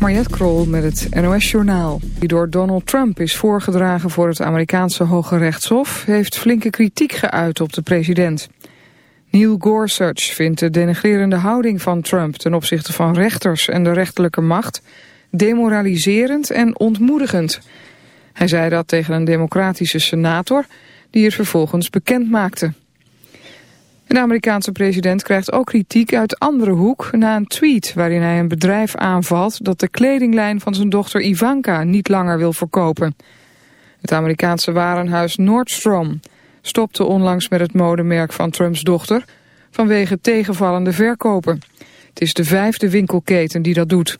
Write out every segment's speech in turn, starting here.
Mariette Krol met het NOS-journaal. Die door Donald Trump is voorgedragen voor het Amerikaanse Hoge Rechtshof... heeft flinke kritiek geuit op de president. Neil Gorsuch vindt de denigrerende houding van Trump... ten opzichte van rechters en de rechterlijke macht... demoraliserend en ontmoedigend. Hij zei dat tegen een democratische senator... die het vervolgens bekend maakte. De Amerikaanse president krijgt ook kritiek uit andere hoek na een tweet waarin hij een bedrijf aanvalt dat de kledinglijn van zijn dochter Ivanka niet langer wil verkopen. Het Amerikaanse warenhuis Nordstrom stopte onlangs met het modemerk van Trumps dochter vanwege tegenvallende verkopen. Het is de vijfde winkelketen die dat doet.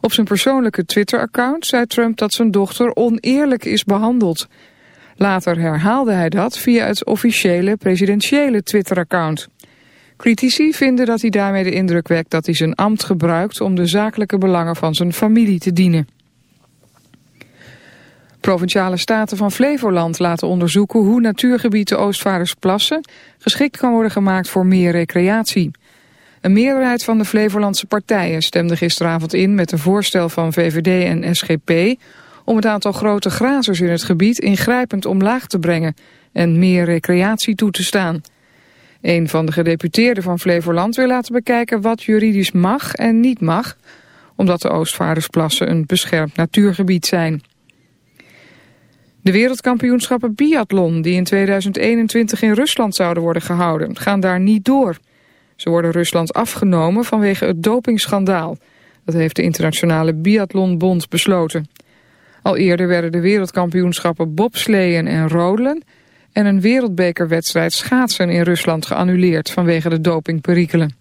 Op zijn persoonlijke Twitter-account zei Trump dat zijn dochter oneerlijk is behandeld. Later herhaalde hij dat via het officiële presidentiële Twitter-account. Critici vinden dat hij daarmee de indruk wekt dat hij zijn ambt gebruikt om de zakelijke belangen van zijn familie te dienen. Provinciale staten van Flevoland laten onderzoeken hoe natuurgebied de Oostvaardersplassen geschikt kan worden gemaakt voor meer recreatie. Een meerderheid van de Flevolandse partijen stemde gisteravond in met een voorstel van VVD en SGP om het aantal grote grazers in het gebied ingrijpend omlaag te brengen en meer recreatie toe te staan. Een van de gedeputeerden van Flevoland wil laten bekijken wat juridisch mag en niet mag, omdat de Oostvaardersplassen een beschermd natuurgebied zijn. De wereldkampioenschappen biathlon, die in 2021 in Rusland zouden worden gehouden, gaan daar niet door. Ze worden Rusland afgenomen vanwege het dopingschandaal. Dat heeft de Internationale Biathlonbond besloten. Al eerder werden de wereldkampioenschappen bobsleeën en rodelen... en een wereldbekerwedstrijd schaatsen in Rusland geannuleerd vanwege de dopingperikelen.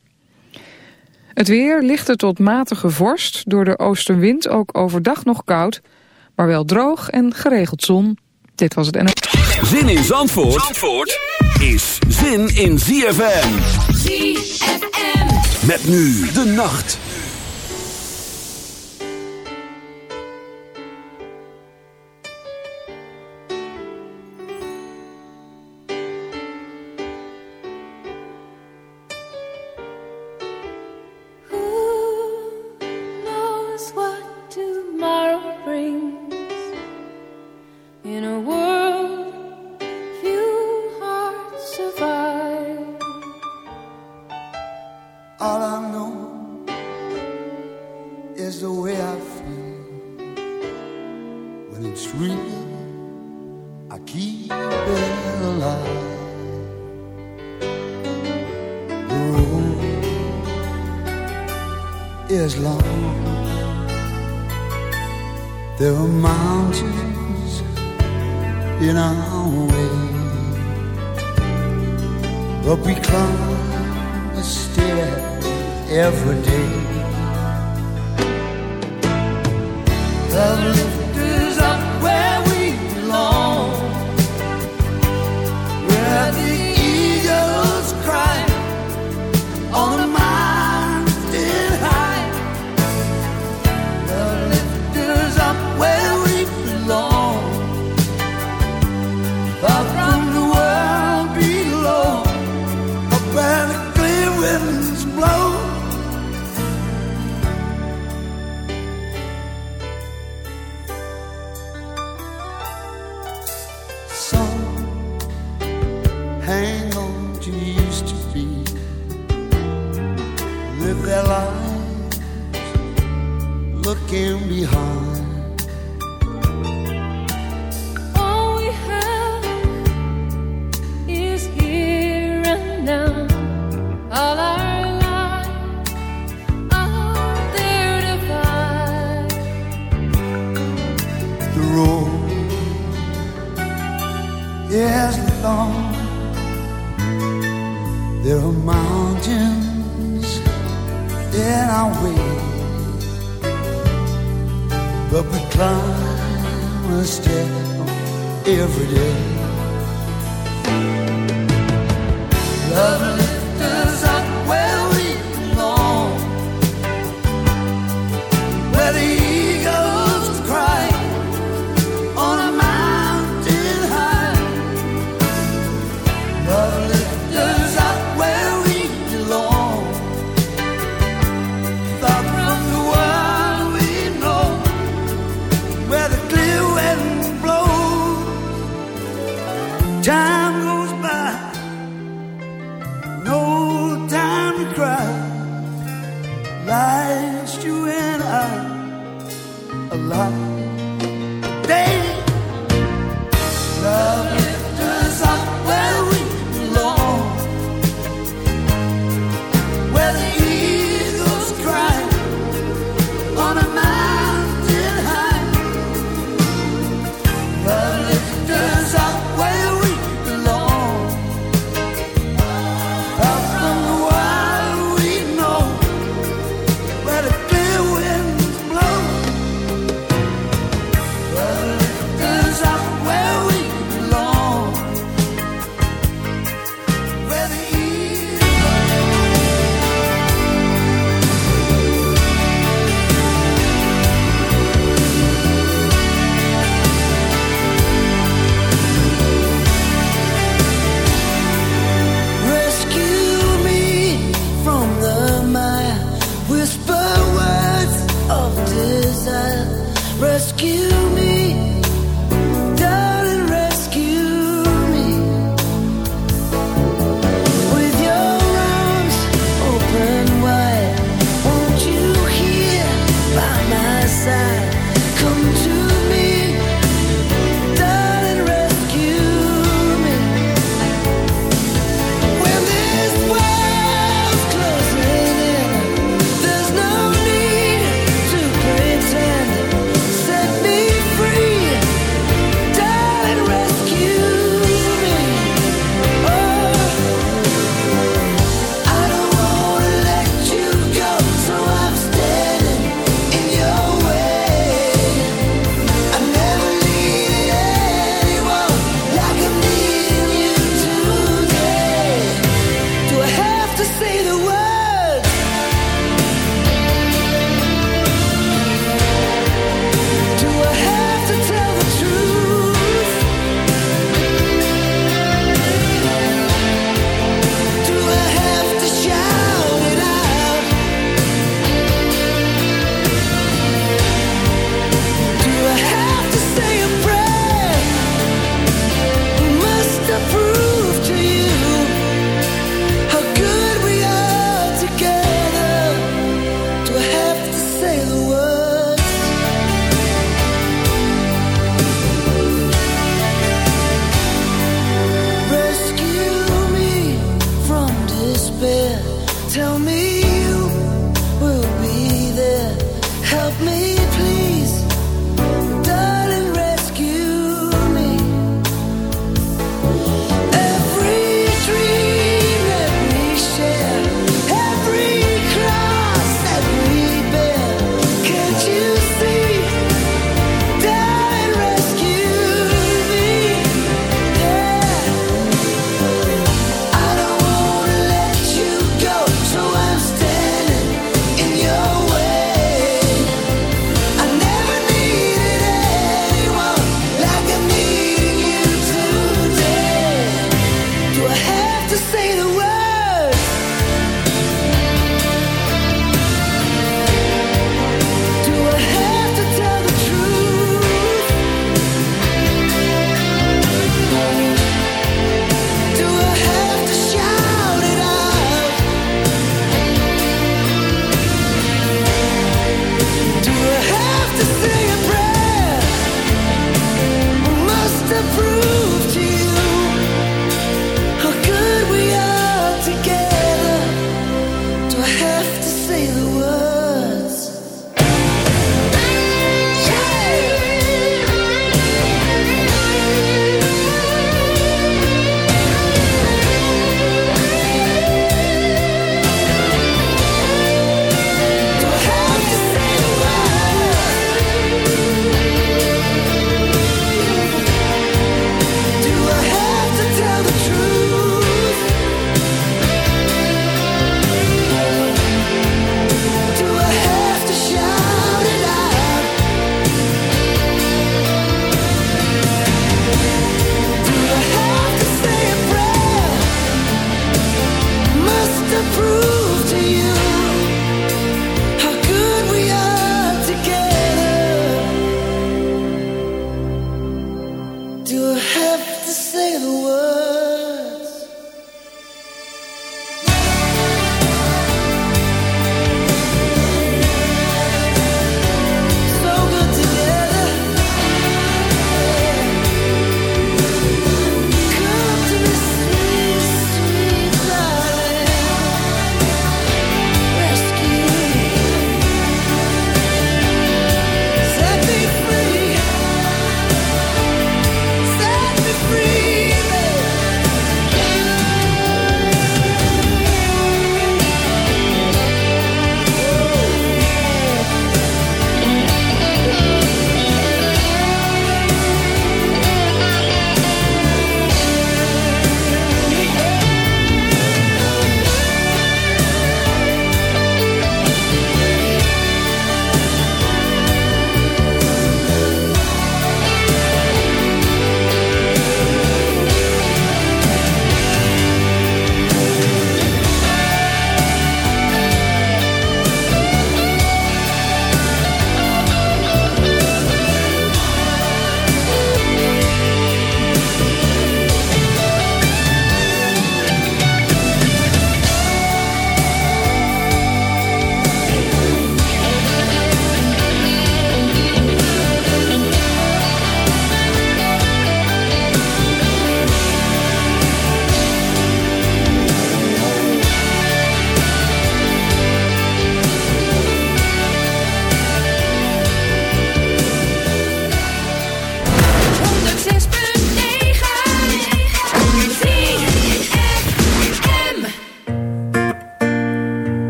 Het weer lichte tot matige vorst, door de oostenwind ook overdag nog koud... maar wel droog en geregeld zon. Dit was het en... Zin in Zandvoort, Zandvoort is zin in ZFM. ZFM. Met nu de nacht.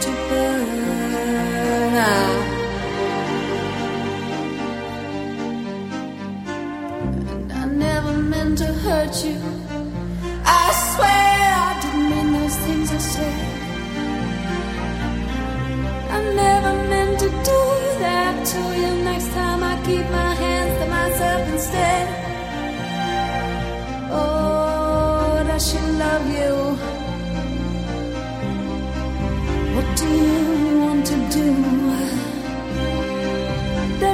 to burn out. And I never meant to hurt you. I swear.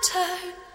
return.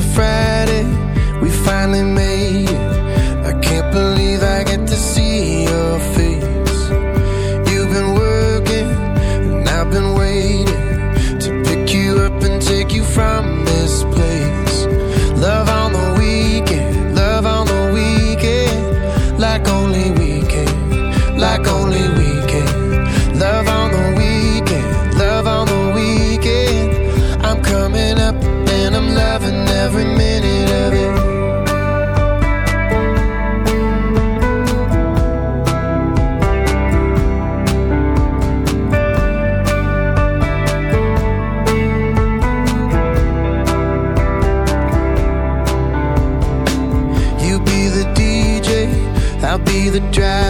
Friday, we finally made the driver.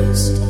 ghost.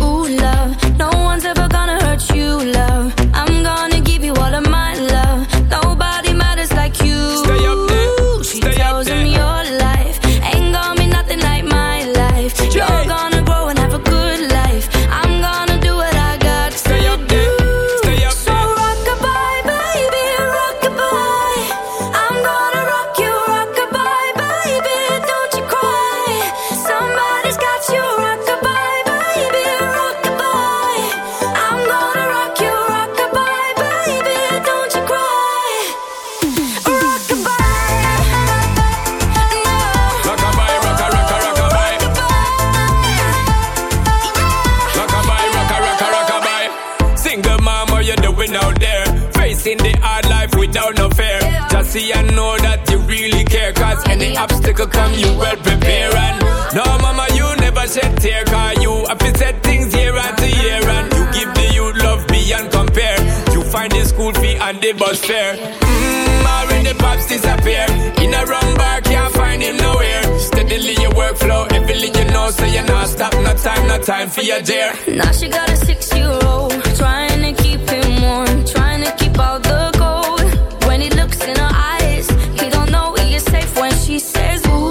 School fee and the bus fare. Mmm, already pops disappear. In a wrong bar, can't find him nowhere. Steadily your workflow, everything you know, so you're not stop. No time, no time for your dear. Now she got a six year old, trying to keep him warm, trying to keep out the cold. When he looks in her eyes, he don't know he is safe when she says, Ooh,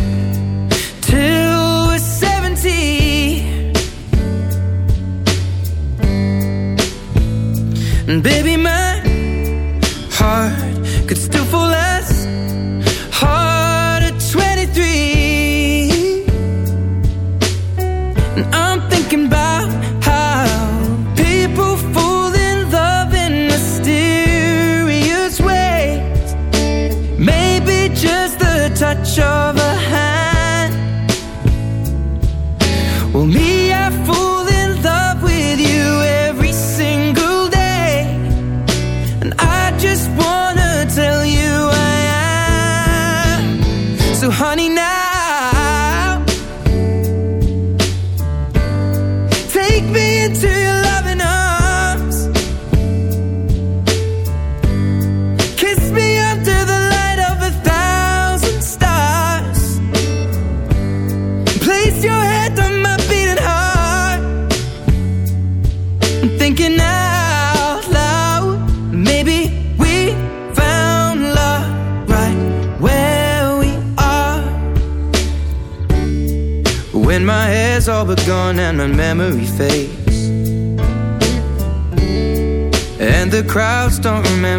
And baby, my heart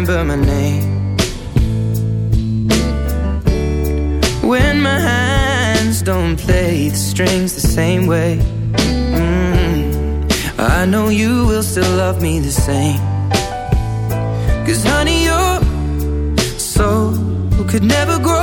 remember my name. When my hands don't play the strings the same way. Mm, I know you will still love me the same. Cause honey, your soul could never grow